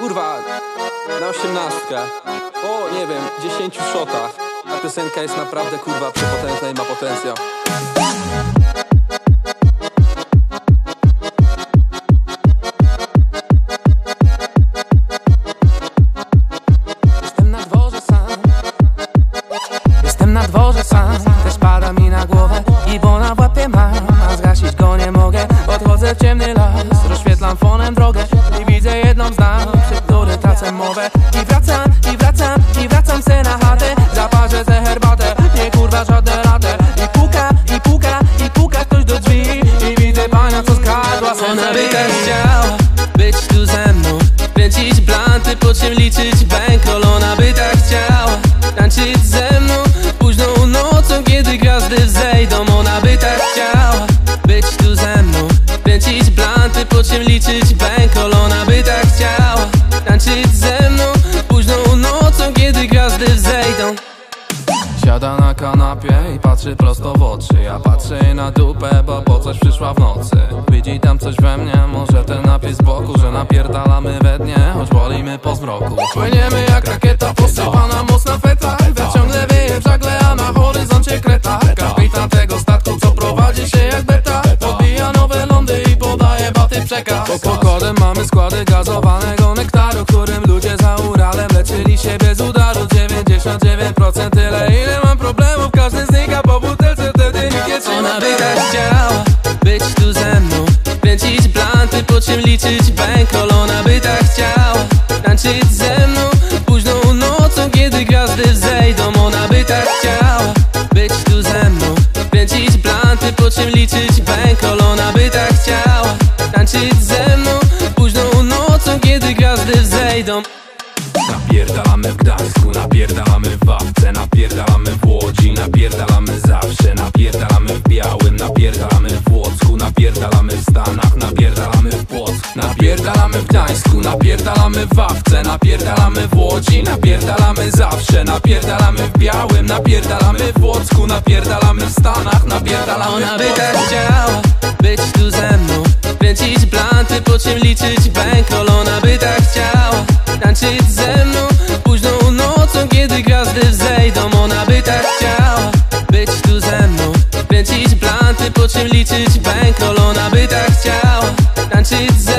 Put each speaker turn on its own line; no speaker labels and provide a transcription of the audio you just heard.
Kurwa, na osiemnastkę. O, nie wiem, dziesięciu shotach. Ta piosenka jest naprawdę kurwa przepotężna i ma potencjał. Jestem na dworze sam. Jestem na dworze sam. Też pada mi na głowę I bo na łapie mam. A zgasić go nie mogę Podchodzę w ciemny las. Rozświetlam fonem drogę
tak chciała być tu ze mną. Kręcić blanty, po czym liczyć bankroll Ona by tak chciała tańczyć ze mną. Późną nocą, kiedy gwiazdy wzejdą Ona by tak chciała być tu ze mną. Kręcić blanty, po czym liczyć
Siada na kanapie i patrzy prosto w oczy. Ja patrzę na dupę, bo po coś przyszła w nocy. Widzi tam coś we mnie, może ten napis z boku Że napierdalamy we dnie, choć bolimy po zmroku. Płyniemy jak rakieta, posypana mocna feta We ciągle wieje w żagle, a na horyzoncie kreta. Kapitan tego statku, co prowadzi się jak beta. Podbija nowe lądy i podaje baty przekaz. Pod pokładem mamy składy gazowanego
czym liczyć? Bankroll Ona by tak chciała tańczyć ze mną Późną nocą, kiedy gwiazdy wzejdą. Ona by tak chciała być tu ze mną Kręcić blanty, po czym liczyć? Bankroll Ona by tak chciała tańczyć ze mną Późną nocą, kiedy gwiazdy wzejdą.
W Gdańsku, Napierdalamy w Gdańsku, napierdalamy w Wawce Napierdalamy w Łodzi, napierdalamy zawsze Napierdalamy w Białym, napierdalamy w Łocku Napierdalamy w Stanach, napierdalamy
Ona by tak chciała być tu ze mną Kręcić blanty, po czym liczyć bankroll. Ona by tak chciała tańczyć ze mną Późną nocą, kiedy gwiazdy wzejdą. Ona by tak chciała być tu ze mną Kręcić blanty, po czym liczyć bankroll. Ona by tak chciała tańczyć ze